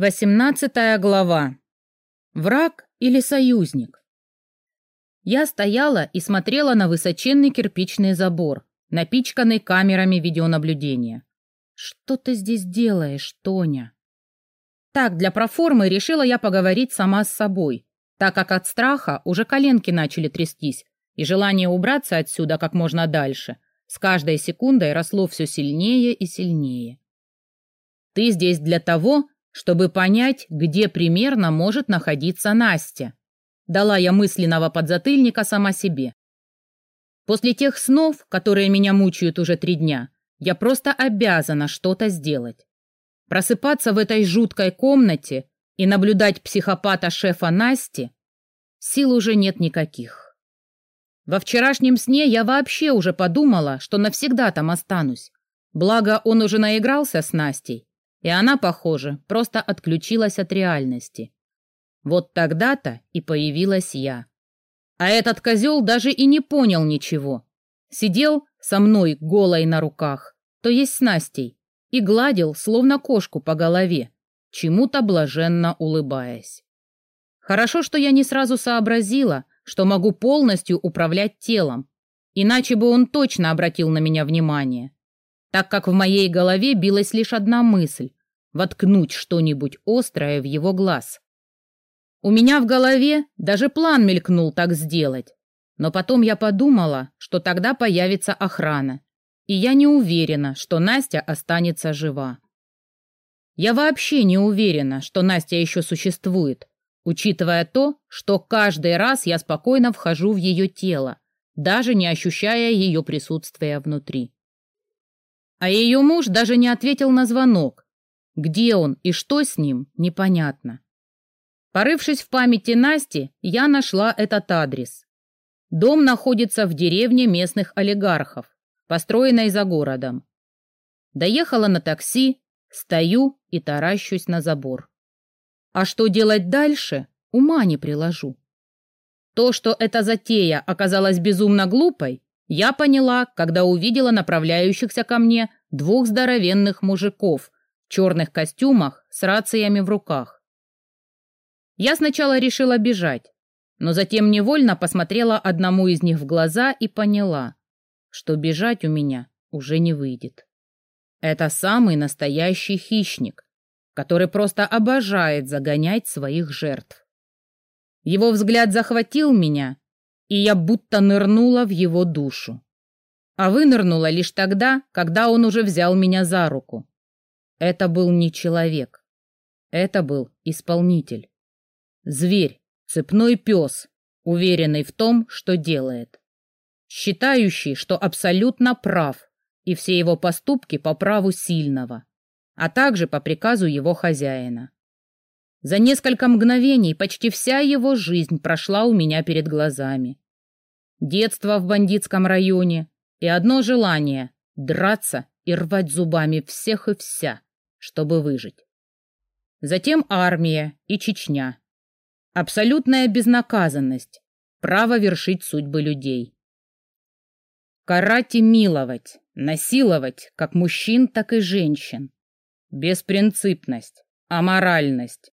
Восемнадцатая глава. Враг или союзник? Я стояла и смотрела на высоченный кирпичный забор, напичканный камерами видеонаблюдения. Что ты здесь делаешь, Тоня? Так, для проформы решила я поговорить сама с собой, так как от страха уже коленки начали трястись, и желание убраться отсюда как можно дальше с каждой секундой росло все сильнее и сильнее. Ты здесь для того, чтобы понять, где примерно может находиться Настя. Дала я мысленного подзатыльника сама себе. После тех снов, которые меня мучают уже три дня, я просто обязана что-то сделать. Просыпаться в этой жуткой комнате и наблюдать психопата шефа Насти сил уже нет никаких. Во вчерашнем сне я вообще уже подумала, что навсегда там останусь. Благо, он уже наигрался с Настей и она, похоже, просто отключилась от реальности. Вот тогда-то и появилась я. А этот козел даже и не понял ничего. Сидел со мной голой на руках, то есть с Настей, и гладил, словно кошку по голове, чему-то блаженно улыбаясь. Хорошо, что я не сразу сообразила, что могу полностью управлять телом, иначе бы он точно обратил на меня внимание так как в моей голове билась лишь одна мысль — воткнуть что-нибудь острое в его глаз. У меня в голове даже план мелькнул так сделать, но потом я подумала, что тогда появится охрана, и я не уверена, что Настя останется жива. Я вообще не уверена, что Настя еще существует, учитывая то, что каждый раз я спокойно вхожу в ее тело, даже не ощущая ее присутствия внутри. А ее муж даже не ответил на звонок. Где он и что с ним, непонятно. Порывшись в памяти Насти, я нашла этот адрес. Дом находится в деревне местных олигархов, построенной за городом. Доехала на такси, стою и таращусь на забор. А что делать дальше, ума не приложу. То, что эта затея оказалась безумно глупой, я поняла, когда увидела направляющихся ко мне двух здоровенных мужиков в черных костюмах с рациями в руках. Я сначала решила бежать, но затем невольно посмотрела одному из них в глаза и поняла, что бежать у меня уже не выйдет. Это самый настоящий хищник, который просто обожает загонять своих жертв. Его взгляд захватил меня, и я будто нырнула в его душу. А вынырнула лишь тогда, когда он уже взял меня за руку. Это был не человек. Это был исполнитель. Зверь, цепной пес, уверенный в том, что делает. Считающий, что абсолютно прав, и все его поступки по праву сильного, а также по приказу его хозяина. За несколько мгновений почти вся его жизнь прошла у меня перед глазами. Детство в бандитском районе и одно желание — драться и рвать зубами всех и вся, чтобы выжить. Затем армия и Чечня. Абсолютная безнаказанность, право вершить судьбы людей. Карать и миловать, насиловать как мужчин, так и женщин. Беспринципность, аморальность,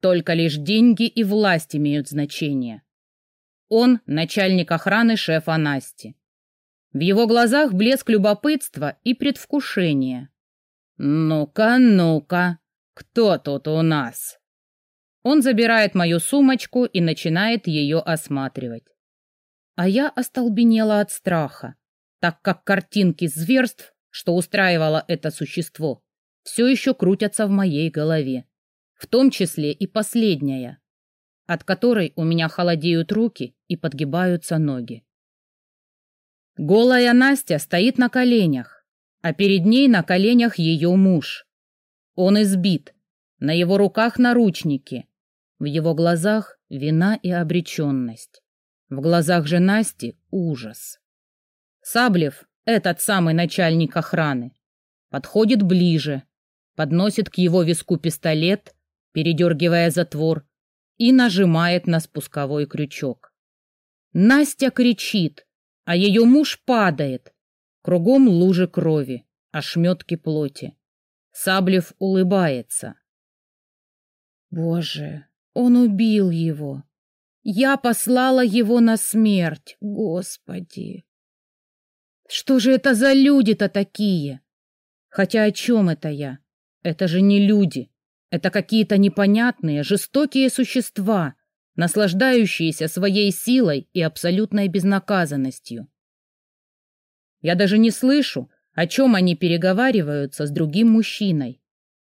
только лишь деньги и власть имеют значение. Он — начальник охраны шефа Насти. В его глазах блеск любопытства и предвкушения. «Ну-ка, ну-ка, кто тут у нас?» Он забирает мою сумочку и начинает ее осматривать. А я остолбенела от страха, так как картинки зверств, что устраивало это существо, все еще крутятся в моей голове в том числе и последняя, от которой у меня холодеют руки и подгибаются ноги. Голая Настя стоит на коленях, а перед ней на коленях ее муж. Он избит, на его руках наручники, в его глазах вина и обреченность, в глазах же Насти ужас. Саблев, этот самый начальник охраны, подходит ближе, подносит к его виску пистолет передергивая затвор, и нажимает на спусковой крючок. Настя кричит, а ее муж падает. Кругом лужи крови, ошметки плоти. Саблев улыбается. Боже, он убил его. Я послала его на смерть, Господи. Что же это за люди-то такие? Хотя о чем это я? Это же не люди. Это какие-то непонятные, жестокие существа, наслаждающиеся своей силой и абсолютной безнаказанностью. Я даже не слышу, о чем они переговариваются с другим мужчиной.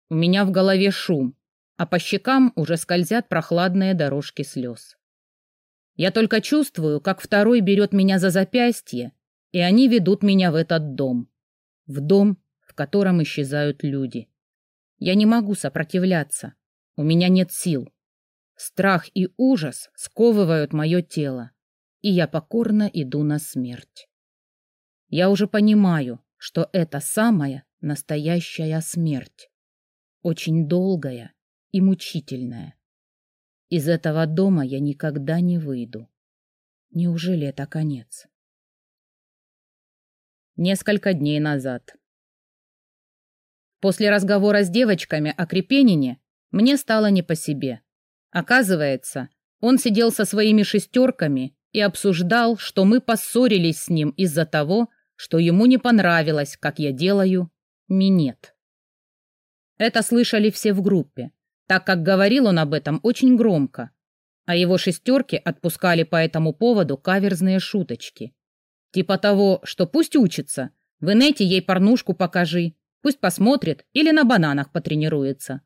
У меня в голове шум, а по щекам уже скользят прохладные дорожки слез. Я только чувствую, как второй берет меня за запястье, и они ведут меня в этот дом. В дом, в котором исчезают люди. Я не могу сопротивляться. У меня нет сил. Страх и ужас сковывают мое тело, и я покорно иду на смерть. Я уже понимаю, что это самая настоящая смерть. Очень долгая и мучительная. Из этого дома я никогда не выйду. Неужели это конец? Несколько дней назад. После разговора с девочками о Крепенине мне стало не по себе. Оказывается, он сидел со своими шестерками и обсуждал, что мы поссорились с ним из-за того, что ему не понравилось, как я делаю минет. Это слышали все в группе, так как говорил он об этом очень громко, а его шестерки отпускали по этому поводу каверзные шуточки. Типа того, что пусть учится, в инете ей порнушку покажи, пусть посмотрит или на бананах потренируется.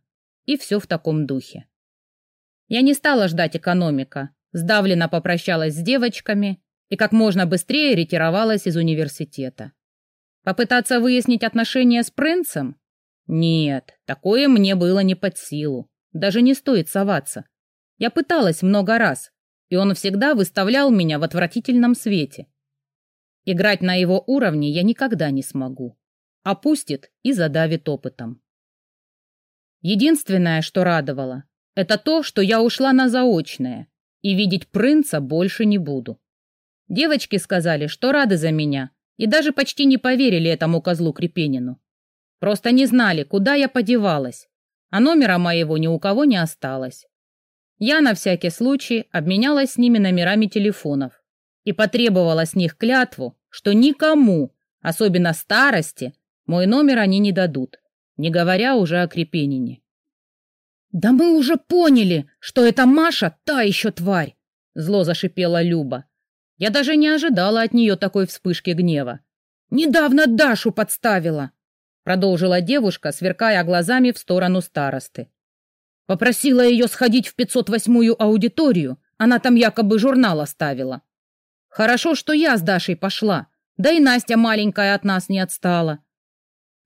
И все в таком духе. Я не стала ждать экономика, сдавленно попрощалась с девочками и как можно быстрее ретировалась из университета. Попытаться выяснить отношения с принцем? Нет, такое мне было не под силу. Даже не стоит соваться. Я пыталась много раз, и он всегда выставлял меня в отвратительном свете. Играть на его уровне я никогда не смогу. Опустит и задавит опытом. Единственное, что радовало, это то, что я ушла на заочное, и видеть принца больше не буду. Девочки сказали, что рады за меня, и даже почти не поверили этому козлу Крепенину. Просто не знали, куда я подевалась, а номера моего ни у кого не осталось. Я на всякий случай обменялась с ними номерами телефонов и потребовала с них клятву, что никому, особенно старости, мой номер они не дадут, не говоря уже о Крепенине. «Да мы уже поняли, что эта Маша та еще тварь!» Зло зашипела Люба. Я даже не ожидала от нее такой вспышки гнева. «Недавно Дашу подставила!» Продолжила девушка, сверкая глазами в сторону старосты. Попросила ее сходить в 508-ю аудиторию, она там якобы журнал оставила. Хорошо, что я с Дашей пошла, да и Настя маленькая от нас не отстала.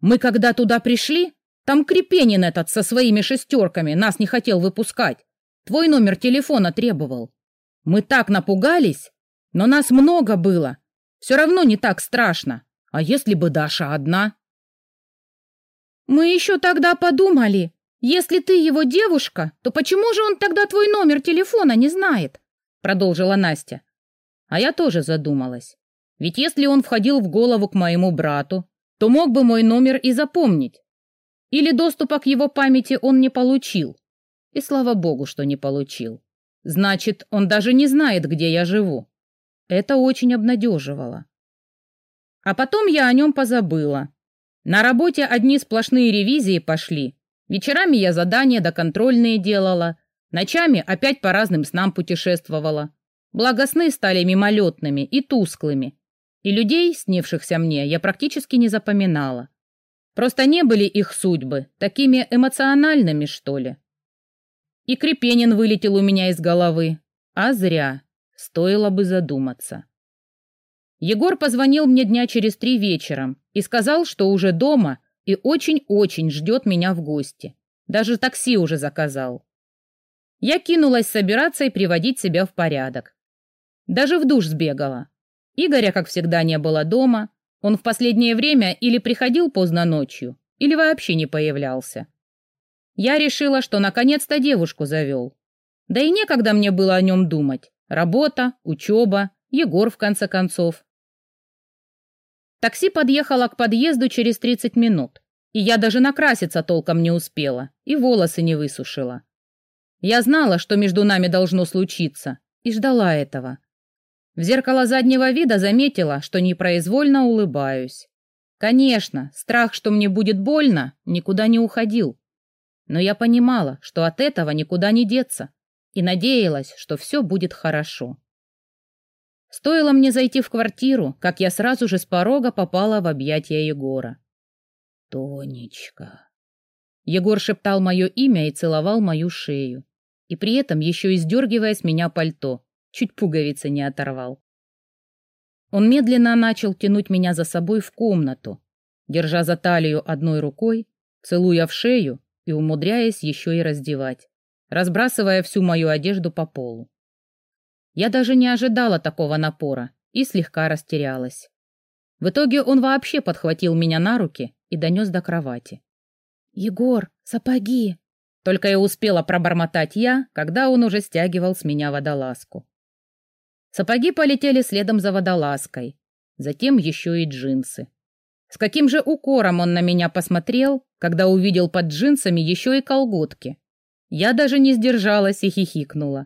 Мы когда туда пришли, там Крепенин этот со своими шестерками нас не хотел выпускать. Твой номер телефона требовал. Мы так напугались, но нас много было. Все равно не так страшно. А если бы Даша одна? Мы еще тогда подумали, если ты его девушка, то почему же он тогда твой номер телефона не знает? Продолжила Настя. А я тоже задумалась. Ведь если он входил в голову к моему брату, то мог бы мой номер и запомнить. Или доступа к его памяти он не получил. И слава богу, что не получил. Значит, он даже не знает, где я живу. Это очень обнадеживало. А потом я о нем позабыла. На работе одни сплошные ревизии пошли. Вечерами я задания доконтрольные делала. Ночами опять по разным снам путешествовала. Благо сны стали мимолетными и тусклыми. И людей, снившихся мне, я практически не запоминала. Просто не были их судьбы такими эмоциональными, что ли. И Крепенин вылетел у меня из головы. А зря. Стоило бы задуматься. Егор позвонил мне дня через три вечером и сказал, что уже дома и очень-очень ждет меня в гости. Даже такси уже заказал. Я кинулась собираться и приводить себя в порядок. Даже в душ сбегала. Игоря, как всегда, не было дома. Он в последнее время или приходил поздно ночью, или вообще не появлялся. Я решила, что наконец-то девушку завел. Да и некогда мне было о нем думать. Работа, учеба, Егор в конце концов. Такси подъехало к подъезду через 30 минут, и я даже накраситься толком не успела и волосы не высушила. Я знала, что между нами должно случиться, и ждала этого. В зеркало заднего вида заметила, что непроизвольно улыбаюсь. Конечно, страх, что мне будет больно, никуда не уходил. Но я понимала, что от этого никуда не деться, и надеялась, что все будет хорошо. Стоило мне зайти в квартиру, как я сразу же с порога попала в объятия Егора. «Тонечка». Егор шептал мое имя и целовал мою шею, и при этом еще и сдергивая с меня пальто, чуть пуговицы не оторвал. Он медленно начал тянуть меня за собой в комнату, держа за талию одной рукой, целуя в шею и умудряясь еще и раздевать, разбрасывая всю мою одежду по полу. Я даже не ожидала такого напора и слегка растерялась. В итоге он вообще подхватил меня на руки и донес до кровати. «Егор, сапоги!» Только и успела пробормотать я, когда он уже стягивал с меня водолазку. Сапоги полетели следом за водолазкой, затем еще и джинсы. С каким же укором он на меня посмотрел, когда увидел под джинсами еще и колготки. Я даже не сдержалась и хихикнула.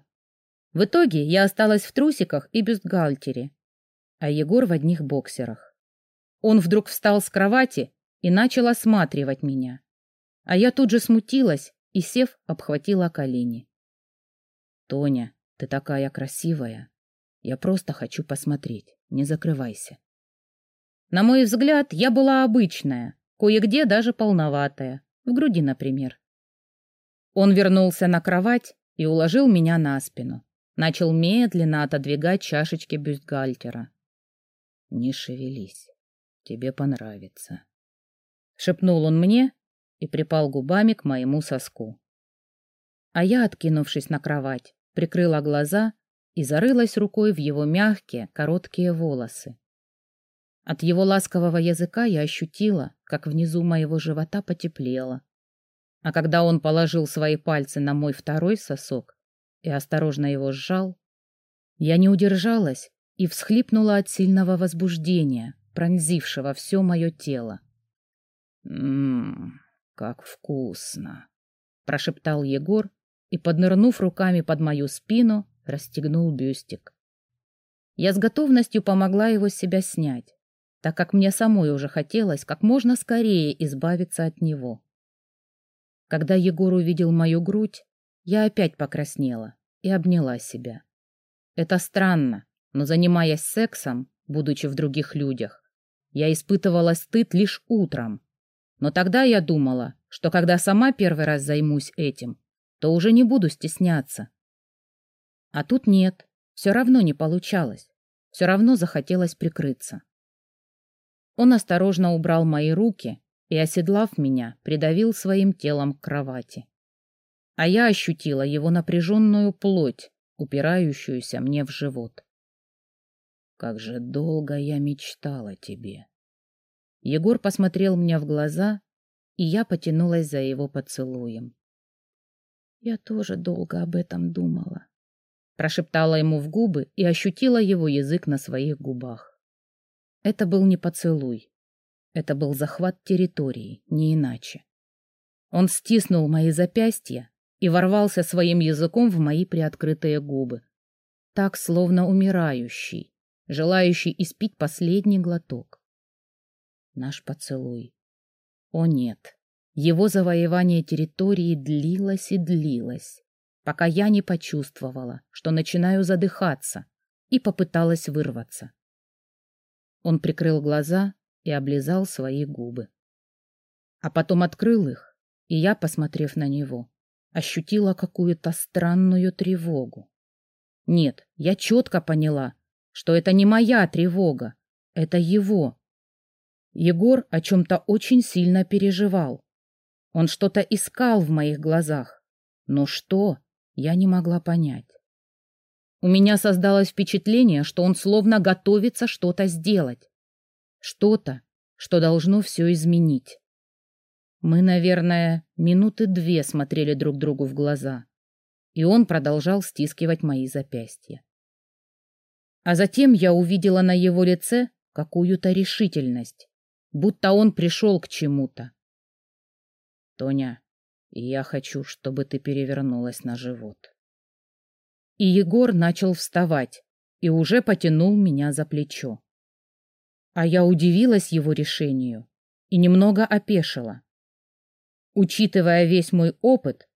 В итоге я осталась в трусиках и бюстгальтере, а Егор в одних боксерах. Он вдруг встал с кровати и начал осматривать меня. А я тут же смутилась и, сев, обхватила колени. «Тоня, ты такая красивая!» Я просто хочу посмотреть. Не закрывайся. На мой взгляд, я была обычная, кое-где даже полноватая, в груди, например. Он вернулся на кровать и уложил меня на спину. Начал медленно отодвигать чашечки бюстгальтера. «Не шевелись, тебе понравится», — шепнул он мне и припал губами к моему соску. А я, откинувшись на кровать, прикрыла глаза и зарылась рукой в его мягкие, короткие волосы. От его ласкового языка я ощутила, как внизу моего живота потеплело. А когда он положил свои пальцы на мой второй сосок и осторожно его сжал, я не удержалась и всхлипнула от сильного возбуждения, пронзившего все мое тело. «Ммм, как вкусно!» — прошептал Егор и, поднырнув руками под мою спину, расстегнул бюстик. Я с готовностью помогла его с себя снять, так как мне самой уже хотелось как можно скорее избавиться от него. Когда Егор увидел мою грудь, я опять покраснела и обняла себя. Это странно, но занимаясь сексом, будучи в других людях, я испытывала стыд лишь утром. Но тогда я думала, что когда сама первый раз займусь этим, то уже не буду стесняться, а тут нет, все равно не получалось, все равно захотелось прикрыться. Он осторожно убрал мои руки и, оседлав меня, придавил своим телом к кровати. А я ощутила его напряженную плоть, упирающуюся мне в живот. Как же долго я мечтала тебе. Егор посмотрел мне в глаза, и я потянулась за его поцелуем. Я тоже долго об этом думала прошептала ему в губы и ощутила его язык на своих губах. Это был не поцелуй. Это был захват территории, не иначе. Он стиснул мои запястья и ворвался своим языком в мои приоткрытые губы. Так, словно умирающий, желающий испить последний глоток. Наш поцелуй. О нет, его завоевание территории длилось и длилось пока я не почувствовала, что начинаю задыхаться, и попыталась вырваться. Он прикрыл глаза и облизал свои губы. А потом открыл их, и я, посмотрев на него, ощутила какую-то странную тревогу. Нет, я четко поняла, что это не моя тревога, это его. Егор о чем-то очень сильно переживал. Он что-то искал в моих глазах. Но что? Я не могла понять. У меня создалось впечатление, что он словно готовится что-то сделать. Что-то, что должно все изменить. Мы, наверное, минуты две смотрели друг другу в глаза, и он продолжал стискивать мои запястья. А затем я увидела на его лице какую-то решительность, будто он пришел к чему-то. «Тоня, Я хочу, чтобы ты перевернулась на живот. И Егор начал вставать и уже потянул меня за плечо. А я удивилась его решению и немного опешила. Учитывая весь мой опыт,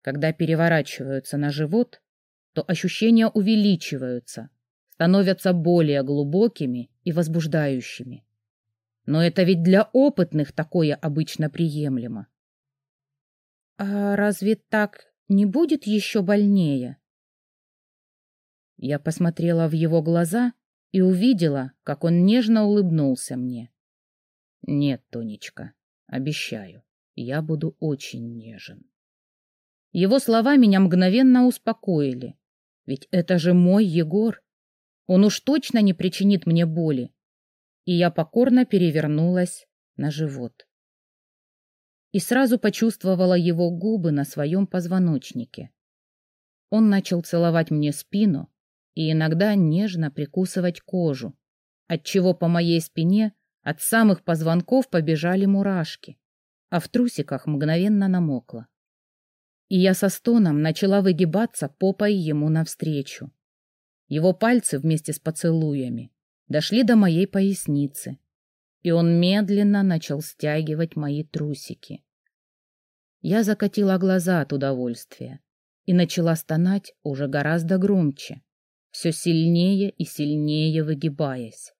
когда переворачиваются на живот, то ощущения увеличиваются, становятся более глубокими и возбуждающими. Но это ведь для опытных такое обычно приемлемо. А разве так не будет еще больнее? Я посмотрела в его глаза и увидела, как он нежно улыбнулся мне. Нет, Тонечка, обещаю, я буду очень нежен. Его слова меня мгновенно успокоили. Ведь это же мой Егор. Он уж точно не причинит мне боли. И я покорно перевернулась на живот. И сразу почувствовала его губы на своем позвоночнике. Он начал целовать мне спину и иногда нежно прикусывать кожу, отчего по моей спине от самых позвонков побежали мурашки, а в трусиках мгновенно намокло. И я со стоном начала выгибаться попой ему навстречу. Его пальцы вместе с поцелуями дошли до моей поясницы, и он медленно начал стягивать мои трусики. Я закатила глаза от удовольствия и начала стонать уже гораздо громче, все сильнее и сильнее выгибаясь.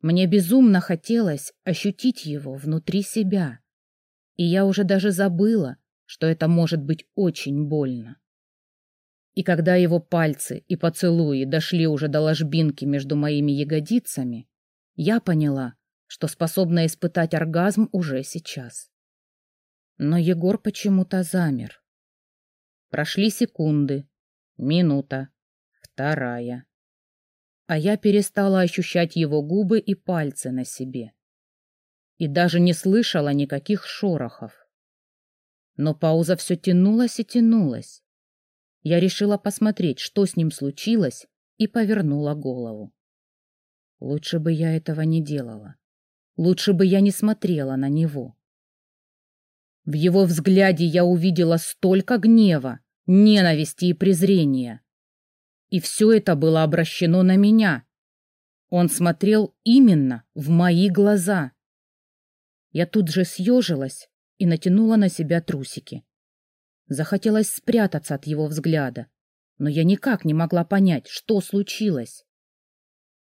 Мне безумно хотелось ощутить его внутри себя, и я уже даже забыла, что это может быть очень больно. И когда его пальцы и поцелуи дошли уже до ложбинки между моими ягодицами, я поняла, что способна испытать оргазм уже сейчас. Но Егор почему-то замер. Прошли секунды, минута, вторая. А я перестала ощущать его губы и пальцы на себе. И даже не слышала никаких шорохов. Но пауза все тянулась и тянулась. Я решила посмотреть, что с ним случилось, и повернула голову. Лучше бы я этого не делала. Лучше бы я не смотрела на него. В его взгляде я увидела столько гнева, ненависти и презрения. И все это было обращено на меня. Он смотрел именно в мои глаза. Я тут же съежилась и натянула на себя трусики. Захотелось спрятаться от его взгляда, но я никак не могла понять, что случилось.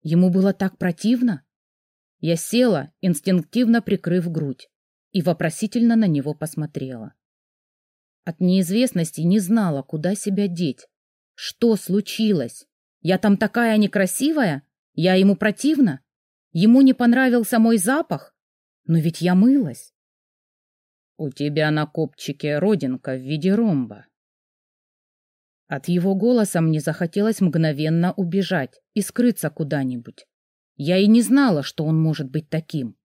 Ему было так противно? Я села, инстинктивно прикрыв грудь, и вопросительно на него посмотрела. От неизвестности не знала, куда себя деть. Что случилось? Я там такая некрасивая? Я ему противна? Ему не понравился мой запах? Но ведь я мылась. У тебя на копчике родинка в виде ромба. От его голоса мне захотелось мгновенно убежать и скрыться куда-нибудь. Я и не знала, что он может быть таким.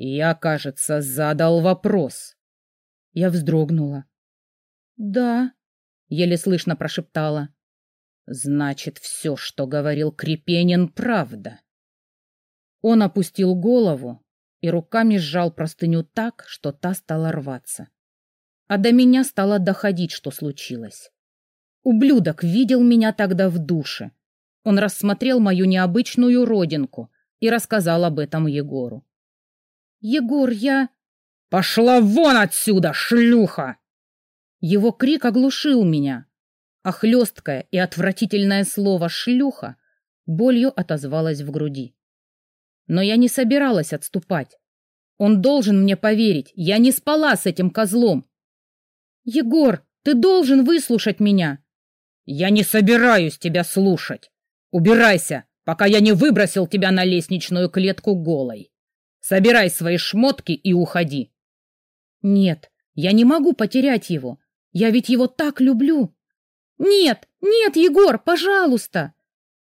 Я, кажется, задал вопрос. Я вздрогнула. Да, еле слышно прошептала. Значит, все, что говорил Крепенин, правда. Он опустил голову, и руками сжал простыню так, что та стала рваться. А до меня стало доходить, что случилось. Ублюдок видел меня тогда в душе. Он рассмотрел мою необычную родинку и рассказал об этом Егору. «Егор, я...» «Пошла вон отсюда, шлюха!» Его крик оглушил меня, а хлесткое и отвратительное слово «шлюха» болью отозвалось в груди. Но я не собиралась отступать. Он должен мне поверить. Я не спала с этим козлом. Егор, ты должен выслушать меня. Я не собираюсь тебя слушать. Убирайся, пока я не выбросил тебя на лестничную клетку голой. Собирай свои шмотки и уходи. Нет, я не могу потерять его. Я ведь его так люблю. Нет, нет, Егор, пожалуйста.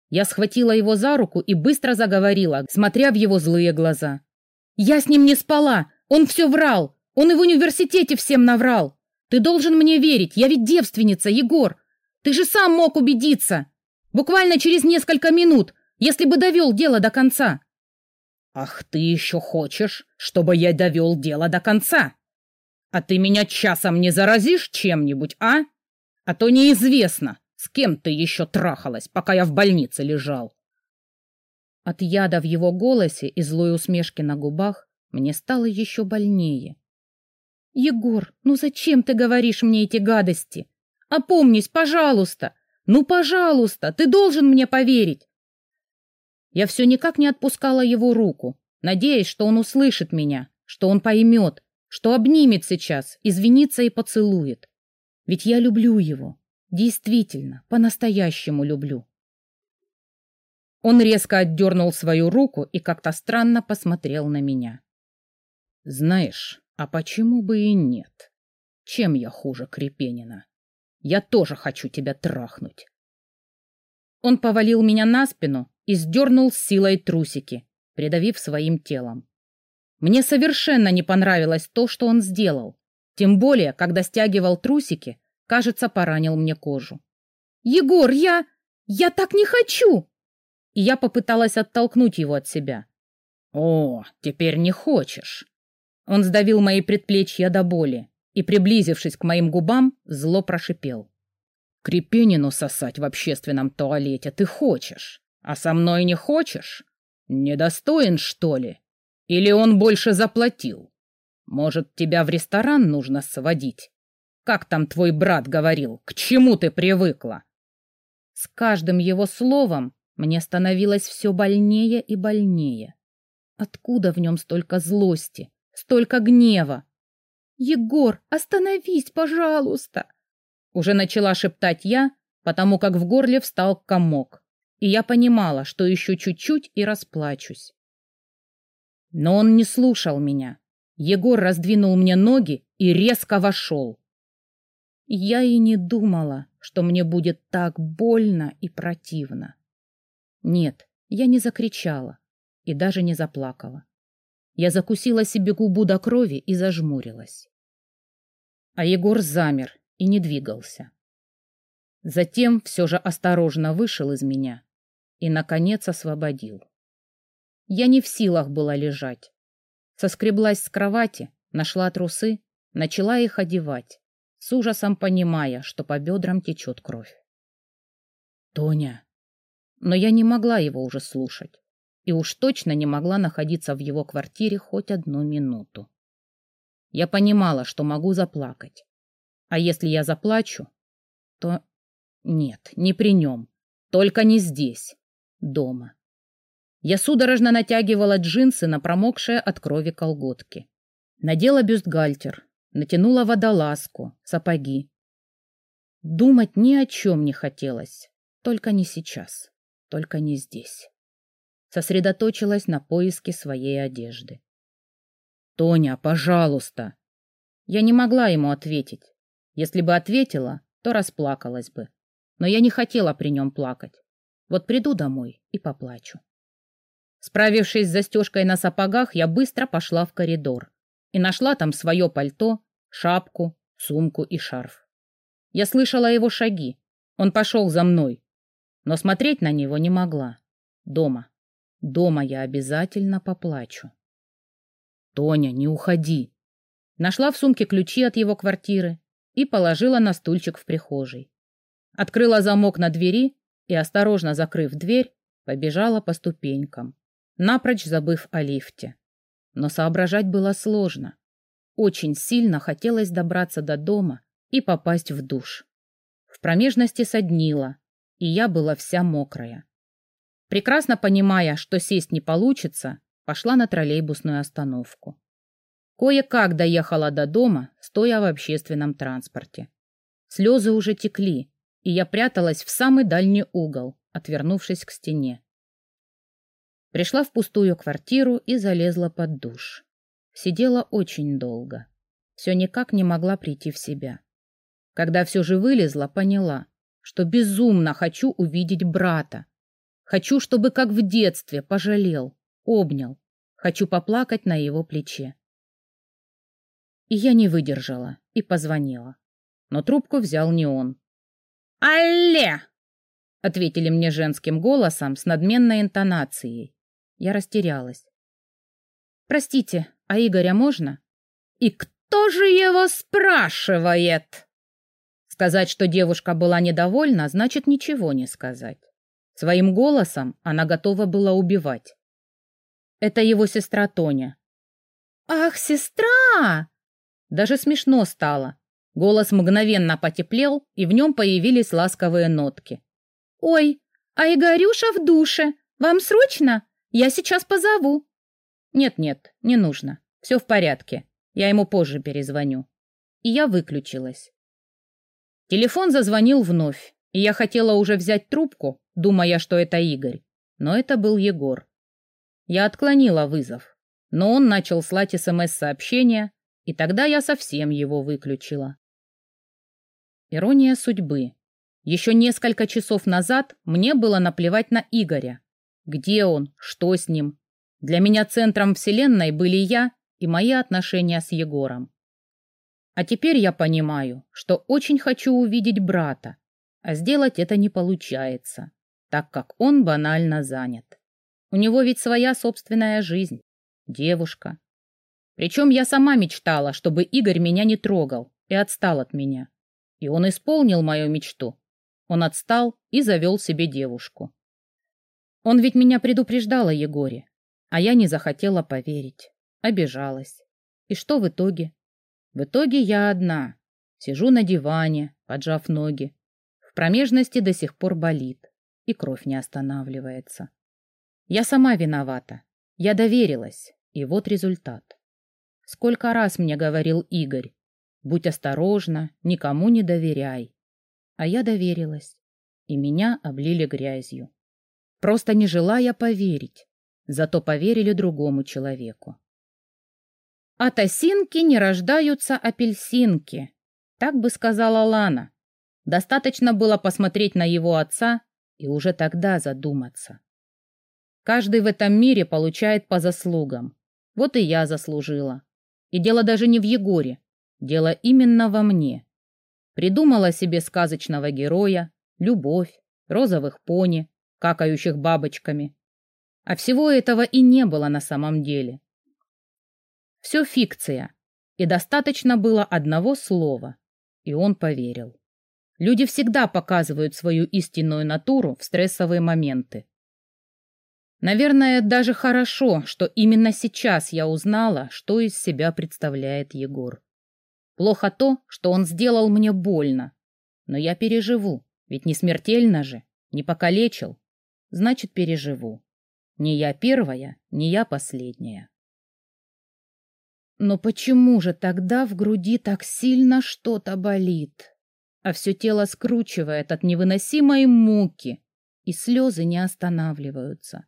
Я схватила его за руку и быстро заговорила, смотря в его злые глаза. «Я с ним не спала! Он все врал! Он и в университете всем наврал! Ты должен мне верить, я ведь девственница, Егор! Ты же сам мог убедиться! Буквально через несколько минут, если бы довел дело до конца!» «Ах, ты еще хочешь, чтобы я довел дело до конца?» А ты меня часом не заразишь чем-нибудь, а? А то неизвестно, с кем ты еще трахалась, пока я в больнице лежал. От яда в его голосе и злой усмешки на губах мне стало еще больнее. «Егор, ну зачем ты говоришь мне эти гадости? Опомнись, пожалуйста! Ну, пожалуйста, ты должен мне поверить!» Я все никак не отпускала его руку, надеясь, что он услышит меня, что он поймет, что обнимет сейчас, извинится и поцелует. Ведь я люблю его, действительно, по-настоящему люблю. Он резко отдернул свою руку и как-то странно посмотрел на меня. «Знаешь, а почему бы и нет? Чем я хуже Крепенина? Я тоже хочу тебя трахнуть». Он повалил меня на спину и сдернул с силой трусики, придавив своим телом. Мне совершенно не понравилось то, что он сделал, тем более, когда стягивал трусики, кажется, поранил мне кожу. «Егор, я... я так не хочу!» И я попыталась оттолкнуть его от себя. «О, теперь не хочешь!» Он сдавил мои предплечья до боли и, приблизившись к моим губам, зло прошипел. «Крепенину сосать в общественном туалете ты хочешь, а со мной не хочешь? Недостоин, что ли? Или он больше заплатил? Может, тебя в ресторан нужно сводить? Как там твой брат говорил, к чему ты привыкла? С каждым его словом мне становилось все больнее и больнее. Откуда в нем столько злости, столько гнева? «Егор, остановись, пожалуйста!» Уже начала шептать я, потому как в горле встал комок, и я понимала, что еще чуть-чуть и расплачусь. Но он не слушал меня. Егор раздвинул мне ноги и резко вошел. Я и не думала, что мне будет так больно и противно. Нет, я не закричала и даже не заплакала. Я закусила себе губу до крови и зажмурилась. А Егор замер и не двигался. Затем все же осторожно вышел из меня и, наконец, освободил. Я не в силах была лежать. Соскреблась с кровати, нашла трусы, начала их одевать, с ужасом понимая, что по бедрам течет кровь. «Тоня!» Но я не могла его уже слушать и уж точно не могла находиться в его квартире хоть одну минуту. Я понимала, что могу заплакать. А если я заплачу, то... Нет, не при нем. Только не здесь. Дома. Я судорожно натягивала джинсы на промокшие от крови колготки. Надела бюстгальтер, натянула водолазку, сапоги. Думать ни о чем не хотелось, только не сейчас, только не здесь. Сосредоточилась на поиске своей одежды. «Тоня, пожалуйста!» Я не могла ему ответить. Если бы ответила, то расплакалась бы. Но я не хотела при нем плакать. Вот приду домой и поплачу. Справившись с застежкой на сапогах, я быстро пошла в коридор и нашла там свое пальто, шапку, сумку и шарф. Я слышала его шаги. Он пошел за мной. Но смотреть на него не могла. Дома. Дома я обязательно поплачу. «Тоня, не уходи!» Нашла в сумке ключи от его квартиры и положила на стульчик в прихожей. Открыла замок на двери и, осторожно закрыв дверь, побежала по ступенькам напрочь забыв о лифте. Но соображать было сложно. Очень сильно хотелось добраться до дома и попасть в душ. В промежности соднило, и я была вся мокрая. Прекрасно понимая, что сесть не получится, пошла на троллейбусную остановку. Кое-как доехала до дома, стоя в общественном транспорте. Слезы уже текли, и я пряталась в самый дальний угол, отвернувшись к стене. Пришла в пустую квартиру и залезла под душ. Сидела очень долго. Все никак не могла прийти в себя. Когда все же вылезла, поняла, что безумно хочу увидеть брата. Хочу, чтобы как в детстве пожалел, обнял. Хочу поплакать на его плече. И я не выдержала и позвонила. Но трубку взял не он. «Алле!» — ответили мне женским голосом с надменной интонацией. Я растерялась. «Простите, а Игоря можно?» «И кто же его спрашивает?» Сказать, что девушка была недовольна, значит ничего не сказать. Своим голосом она готова была убивать. Это его сестра Тоня. «Ах, сестра!» Даже смешно стало. Голос мгновенно потеплел, и в нем появились ласковые нотки. «Ой, а Игорюша в душе. Вам срочно? Я сейчас позову». «Нет-нет, не нужно. Все в порядке. Я ему позже перезвоню». И я выключилась. Телефон зазвонил вновь, и я хотела уже взять трубку, думая, что это Игорь, но это был Егор. Я отклонила вызов, но он начал слать СМС-сообщения, и тогда я совсем его выключила. Ирония судьбы. Еще несколько часов назад мне было наплевать на Игоря. Где он? Что с ним? Для меня центром вселенной были я и мои отношения с Егором. А теперь я понимаю, что очень хочу увидеть брата, а сделать это не получается, так как он банально занят. У него ведь своя собственная жизнь, девушка. Причем я сама мечтала, чтобы Игорь меня не трогал и отстал от меня. И он исполнил мою мечту. Он отстал и завел себе девушку. Он ведь меня предупреждал о Егоре, а я не захотела поверить, обижалась. И что в итоге? В итоге я одна. Сижу на диване, поджав ноги. В промежности до сих пор болит, и кровь не останавливается. Я сама виновата. Я доверилась, и вот результат. Сколько раз мне говорил Игорь, будь осторожна, никому не доверяй. А я доверилась, и меня облили грязью. Просто не желая поверить, зато поверили другому человеку. От осинки не рождаются апельсинки, так бы сказала Лана. Достаточно было посмотреть на его отца и уже тогда задуматься. Каждый в этом мире получает по заслугам. Вот и я заслужила. И дело даже не в Егоре, дело именно во мне. Придумала себе сказочного героя, любовь, розовых пони, какающих бабочками. А всего этого и не было на самом деле. Все фикция, и достаточно было одного слова, и он поверил. Люди всегда показывают свою истинную натуру в стрессовые моменты. Наверное, даже хорошо, что именно сейчас я узнала, что из себя представляет Егор. Плохо то, что он сделал мне больно. Но я переживу, ведь не смертельно же, не покалечил. Значит, переживу. Не я первая, не я последняя. Но почему же тогда в груди так сильно что-то болит, а все тело скручивает от невыносимой муки, и слезы не останавливаются?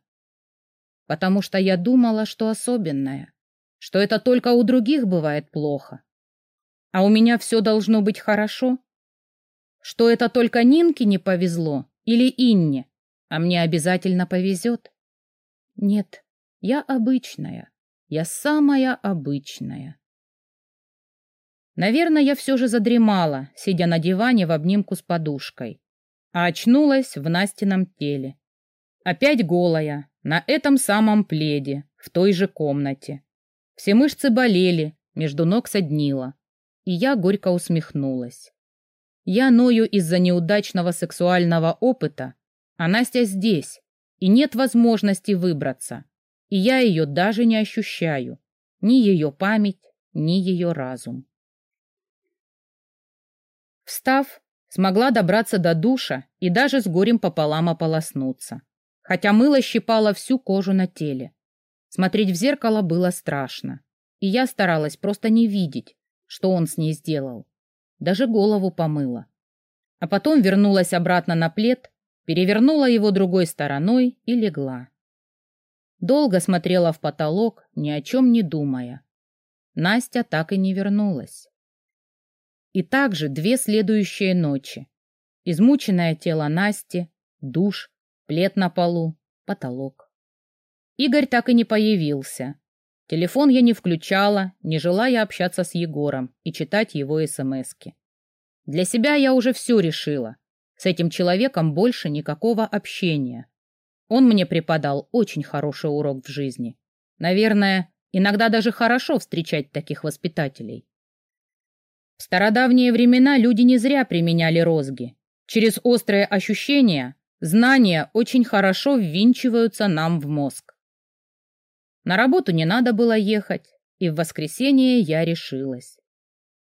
Потому что я думала, что особенное, что это только у других бывает плохо, а у меня все должно быть хорошо, что это только Нинке не повезло или Инне, а мне обязательно повезет. Нет, я обычная, я самая обычная. Наверное, я все же задремала, сидя на диване в обнимку с подушкой, а очнулась в Настином теле. Опять голая, на этом самом пледе, в той же комнате. Все мышцы болели, между ног соднило, и я горько усмехнулась. Я ною из-за неудачного сексуального опыта, а Настя здесь, и нет возможности выбраться и я ее даже не ощущаю, ни ее память, ни ее разум. Встав, смогла добраться до душа и даже с горем пополам ополоснуться, хотя мыло щипало всю кожу на теле. Смотреть в зеркало было страшно, и я старалась просто не видеть, что он с ней сделал. Даже голову помыла. А потом вернулась обратно на плед, перевернула его другой стороной и легла. Долго смотрела в потолок, ни о чем не думая. Настя так и не вернулась. И также две следующие ночи. Измученное тело Насти, душ, плед на полу, потолок. Игорь так и не появился. Телефон я не включала, не желая общаться с Егором и читать его СМСки. Для себя я уже все решила. С этим человеком больше никакого общения. Он мне преподал очень хороший урок в жизни. Наверное, иногда даже хорошо встречать таких воспитателей. В стародавние времена люди не зря применяли розги. Через острые ощущения знания очень хорошо ввинчиваются нам в мозг. На работу не надо было ехать, и в воскресенье я решилась.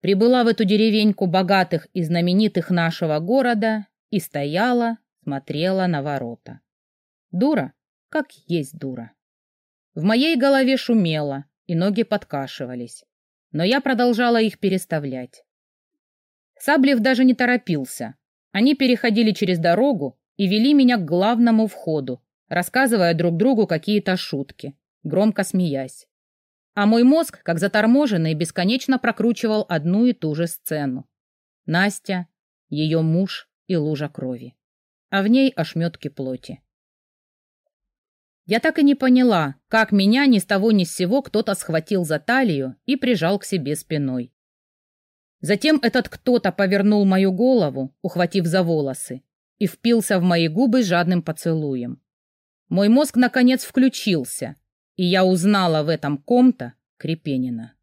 Прибыла в эту деревеньку богатых и знаменитых нашего города и стояла, смотрела на ворота. Дура, как есть дура. В моей голове шумело, и ноги подкашивались, но я продолжала их переставлять. Саблев даже не торопился. Они переходили через дорогу и вели меня к главному входу, рассказывая друг другу какие-то шутки, громко смеясь. А мой мозг, как заторможенный, бесконечно прокручивал одну и ту же сцену. Настя, ее муж и лужа крови. А в ней ошметки плоти. Я так и не поняла, как меня ни с того ни с сего кто-то схватил за талию и прижал к себе спиной. Затем этот кто-то повернул мою голову, ухватив за волосы, и впился в мои губы жадным поцелуем. Мой мозг, наконец, включился, и я узнала в этом ком-то Крепенина.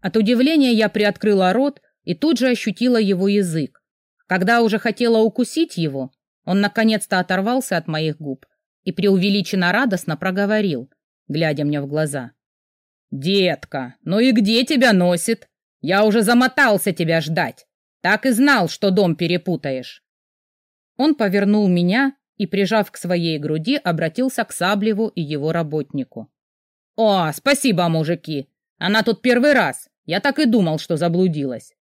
От удивления я приоткрыла рот и тут же ощутила его язык. Когда уже хотела укусить его, он наконец-то оторвался от моих губ и преувеличенно радостно проговорил, глядя мне в глаза. «Детка, ну и где тебя носит? Я уже замотался тебя ждать. Так и знал, что дом перепутаешь». Он повернул меня и, прижав к своей груди, обратился к Саблеву и его работнику. «О, спасибо, мужики! Она тут первый раз. Я так и думал, что заблудилась».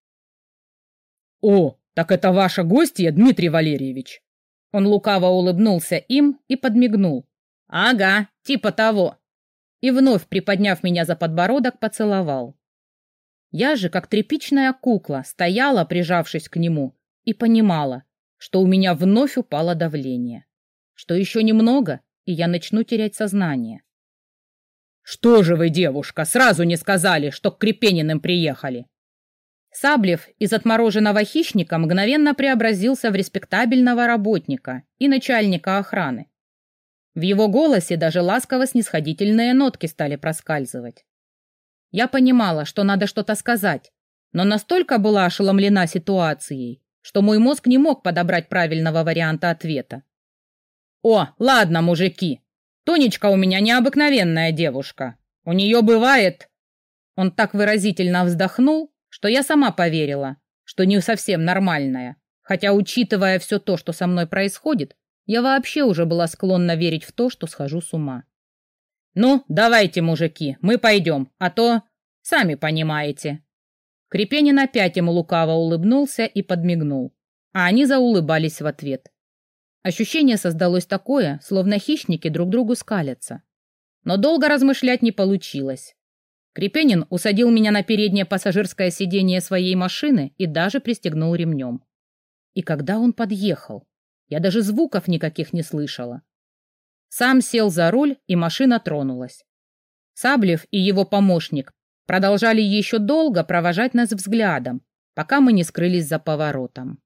«О, так это ваша гостья, Дмитрий Валерьевич!» Он лукаво улыбнулся им и подмигнул. «Ага, типа того!» И вновь, приподняв меня за подбородок, поцеловал. Я же, как тряпичная кукла, стояла, прижавшись к нему, и понимала, что у меня вновь упало давление. Что еще немного, и я начну терять сознание. «Что же вы, девушка, сразу не сказали, что к Крепениным приехали?» Саблев из отмороженного хищника мгновенно преобразился в респектабельного работника и начальника охраны. В его голосе даже ласково-снисходительные нотки стали проскальзывать. Я понимала, что надо что-то сказать, но настолько была ошеломлена ситуацией, что мой мозг не мог подобрать правильного варианта ответа. «О, ладно, мужики, Тонечка у меня необыкновенная девушка. У нее бывает...» Он так выразительно вздохнул, что я сама поверила, что не совсем нормальная. Хотя, учитывая все то, что со мной происходит, я вообще уже была склонна верить в то, что схожу с ума. «Ну, давайте, мужики, мы пойдем, а то... сами понимаете». Крепенин опять ему лукаво улыбнулся и подмигнул, а они заулыбались в ответ. Ощущение создалось такое, словно хищники друг другу скалятся. Но долго размышлять не получилось. Крепенин усадил меня на переднее пассажирское сиденье своей машины и даже пристегнул ремнем. И когда он подъехал, я даже звуков никаких не слышала. Сам сел за руль, и машина тронулась. Саблев и его помощник продолжали еще долго провожать нас взглядом, пока мы не скрылись за поворотом.